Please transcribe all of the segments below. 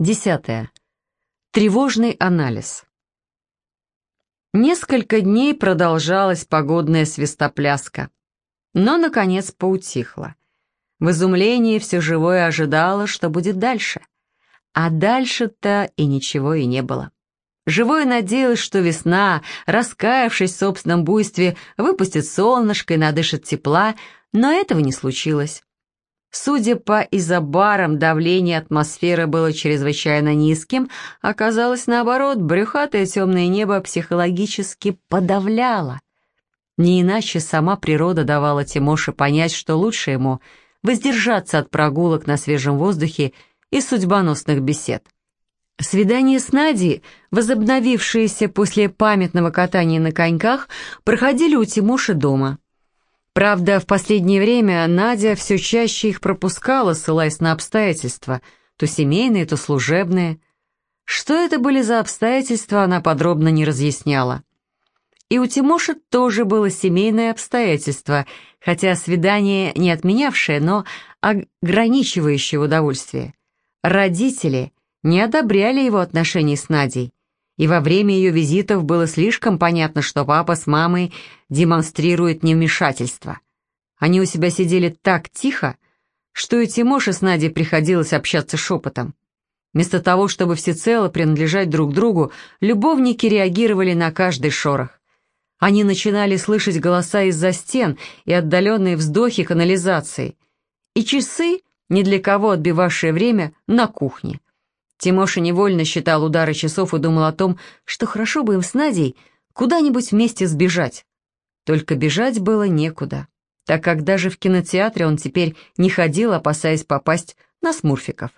Десятое. Тревожный анализ. Несколько дней продолжалась погодная свистопляска, но, наконец, поутихла. В изумлении все живое ожидало, что будет дальше. А дальше-то и ничего и не было. Живое надеялось, что весна, раскаявшись в собственном буйстве, выпустит солнышко и надышит тепла, но этого не случилось. Судя по изобарам, давление атмосферы было чрезвычайно низким, оказалось наоборот, брюхатое темное небо психологически подавляло. Не иначе сама природа давала Тимоше понять, что лучше ему воздержаться от прогулок на свежем воздухе и судьбоносных бесед. Свидания с Надей, возобновившиеся после памятного катания на коньках, проходили у Тимоши дома – Правда, в последнее время Надя все чаще их пропускала, ссылаясь на обстоятельства, то семейные, то служебные. Что это были за обстоятельства, она подробно не разъясняла. И у Тимоши тоже было семейное обстоятельство, хотя свидание не отменявшее, но ограничивающее удовольствие. Родители не одобряли его отношений с Надей, и во время ее визитов было слишком понятно, что папа с мамой демонстрируют невмешательство. Они у себя сидели так тихо, что и Тимоше с Надей приходилось общаться шепотом. Вместо того, чтобы всецело принадлежать друг другу, любовники реагировали на каждый шорох. Они начинали слышать голоса из-за стен и отдаленные вздохи канализации, и часы, ни для кого отбивавшие время, на кухне. Тимоша невольно считал удары часов и думал о том, что хорошо бы им с Надей куда-нибудь вместе сбежать. Только бежать было некуда, так как даже в кинотеатре он теперь не ходил, опасаясь попасть на смурфиков.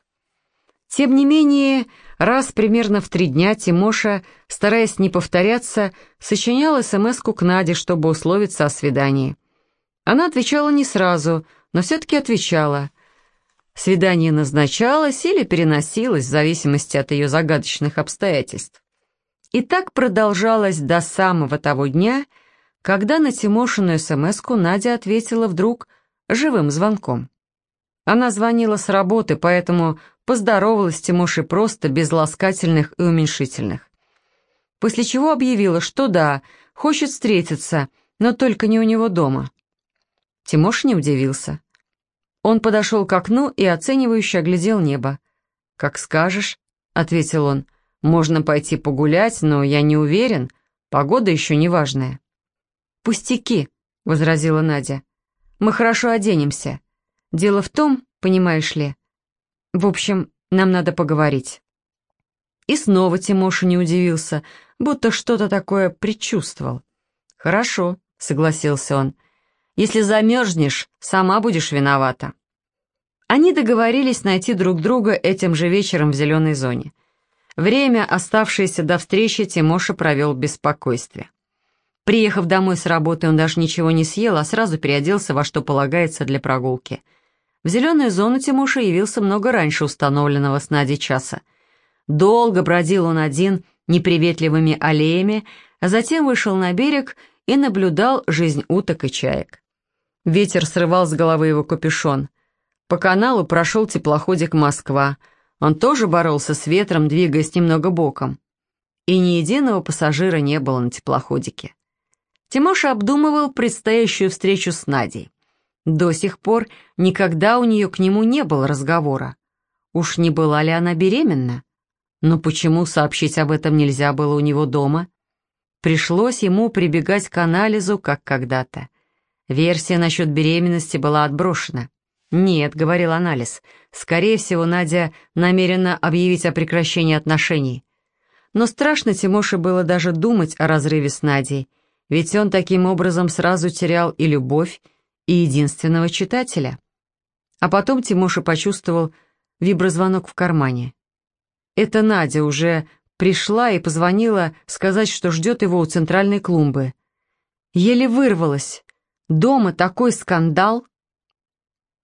Тем не менее, раз примерно в три дня Тимоша, стараясь не повторяться, сочинял смс к Наде, чтобы условиться о свидании. Она отвечала не сразу, но все-таки отвечала. Свидание назначалось или переносилось в зависимости от ее загадочных обстоятельств. И так продолжалось до самого того дня, когда на Тимошину смс Надя ответила вдруг живым звонком. Она звонила с работы, поэтому поздоровалась с Тимошей просто без ласкательных и уменьшительных. После чего объявила, что да, хочет встретиться, но только не у него дома. Тимоша не удивился. Он подошел к окну и оценивающе оглядел небо. «Как скажешь», — ответил он. «Можно пойти погулять, но я не уверен. Погода еще не важная». «Пустяки», — возразила Надя. «Мы хорошо оденемся. Дело в том, понимаешь ли. В общем, нам надо поговорить». И снова Тимоша не удивился, будто что-то такое предчувствовал. «Хорошо», — согласился он. Если замерзнешь, сама будешь виновата». Они договорились найти друг друга этим же вечером в зеленой зоне. Время, оставшееся до встречи, Тимоша провел в беспокойстве. Приехав домой с работы, он даже ничего не съел, а сразу переоделся во что полагается для прогулки. В зеленую зону Тимоша явился много раньше установленного с Надей часа. Долго бродил он один неприветливыми аллеями, а затем вышел на берег и наблюдал жизнь уток и чаек. Ветер срывал с головы его капюшон. По каналу прошел теплоходик «Москва». Он тоже боролся с ветром, двигаясь немного боком. И ни единого пассажира не было на теплоходике. Тимоша обдумывал предстоящую встречу с Надей. До сих пор никогда у нее к нему не было разговора. Уж не была ли она беременна? Но почему сообщить об этом нельзя было у него дома? Пришлось ему прибегать к анализу, как когда-то. Версия насчет беременности была отброшена. «Нет», — говорил анализ, — «скорее всего, Надя намерена объявить о прекращении отношений». Но страшно Тимоше было даже думать о разрыве с Надей, ведь он таким образом сразу терял и любовь, и единственного читателя. А потом Тимоша почувствовал виброзвонок в кармане. Это Надя уже пришла и позвонила сказать, что ждет его у центральной клумбы. Еле вырвалась. Дома такой скандал.